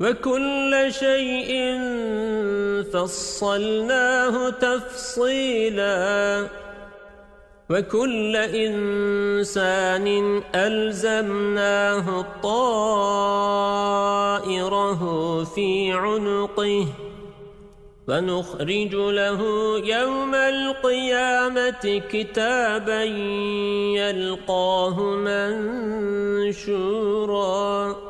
وكل شيء فصلناه تفصيلا. وكل إنسان ألزمناه طائره في عنقه. فنخرج له يوم القيامة كتابا يلقاه منشورا.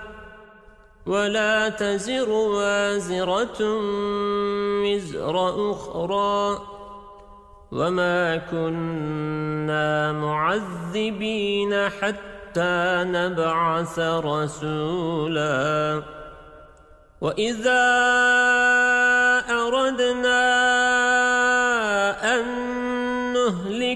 ولا تزر وازرة وزر أخرى وما كنا معذبين حتى نبعث رسولا وإذا أردنا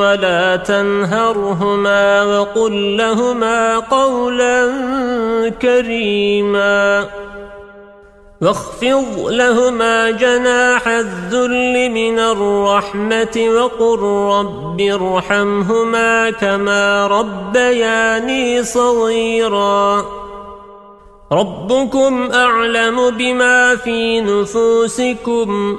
ولا تنهرهما وقل لهما قولا كريما واخفض لهما جناح الذل من الرحمة وقل رب ارحمهما كما ربياني صغيرا ربكم أعلم بما في نفوسكم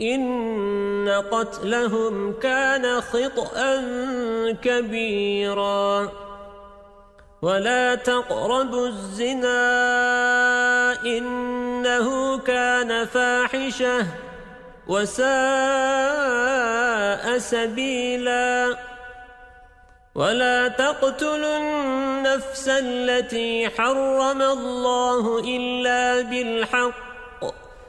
إن قتلهم كان خطأ كبيراً. ولا تقربوا الزنا إنه كان فاحشة وساء سبيلا. ولا تقتلوا النفس التي حرم الله إلا بالحق.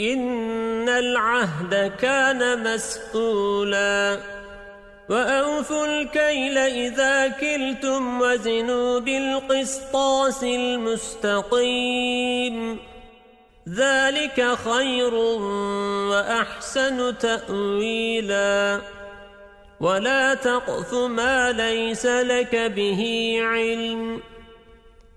إن العهد كان مسؤولا وأوفوا الكيل إذا كلتم وزنوا بالقسطاس المستقيم ذلك خير وأحسن تأويلا ولا تقف ما ليس لك به علم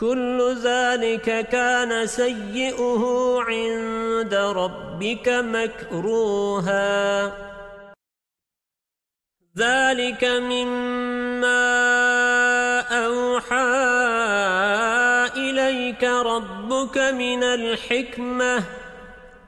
كل ذلك كان سيئه عند ربك مكروها. ذلك مما أوحى إليك ربك من الحكمة.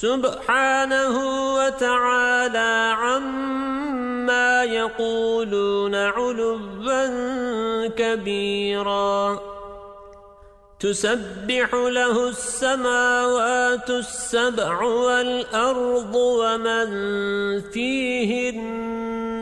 سبحانه وتعالى عما يقولون علوا كبيرا. تسبح له السماوات السبع والأرض ومن فيهن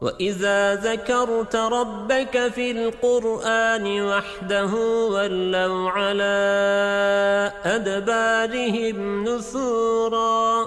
وَإِذَا ذَكَرْتَ رَبَّكَ فِي الْقُرْآنِ وَحْدَهُ وَلَّوْا عَلَى أَدْبَارِهِمْ نُفُورًا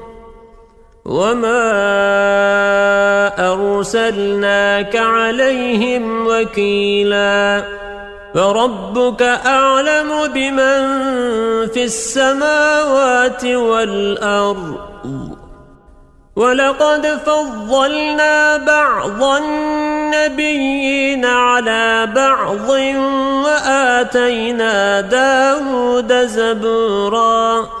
وما أرسلناك عليهم وكيلا فربك أعلم بمن في السماوات والأرض ولقد فضلنا بعض النبيين على بعض وآتينا داود زبوراً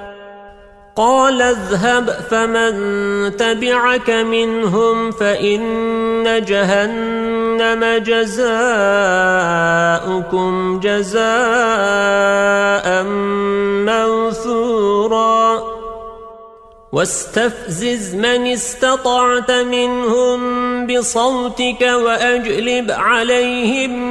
قال اذهب فمن تبعك منهم فإن جهنم جزاؤكم جزاء موثورا. واستفزز من استطعت منهم بصوتك وأجلب عليهم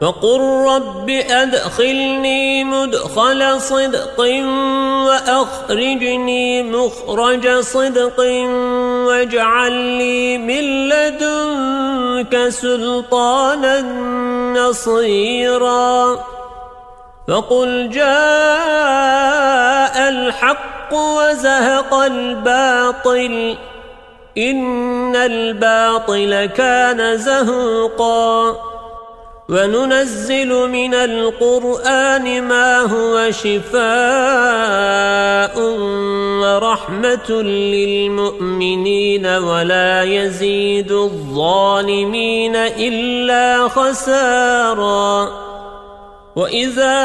فقل رب أدخلني مدخل صدق وأخرجني مخرج صدق واجعل لي من لدنك سلطانا نصيرا. فقل جاء الحق وزهق الباطل إن الباطل كان زهوقا. وننزل من القرآن ما هو شفاء ورحمة للمؤمنين ولا يزيد الظالمين إلا خسارا. وإذا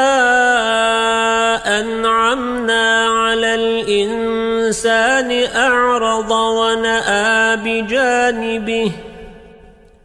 أنعمنا على الإنسان أعرض ونأى بجانبه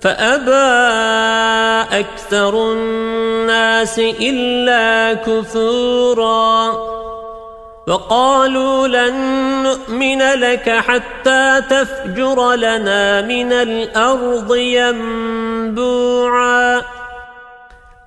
فأبى أكثر الناس إلا كثورا وقالوا لن نؤمن لك حتى تفجر لنا من الأرض ينبوعا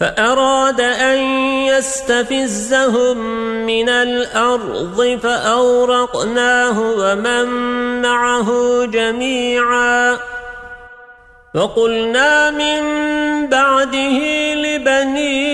فأراد أن يستفزهم من الأرض فأورقناه ومن معه جميعا. وقلنا من بعده لبني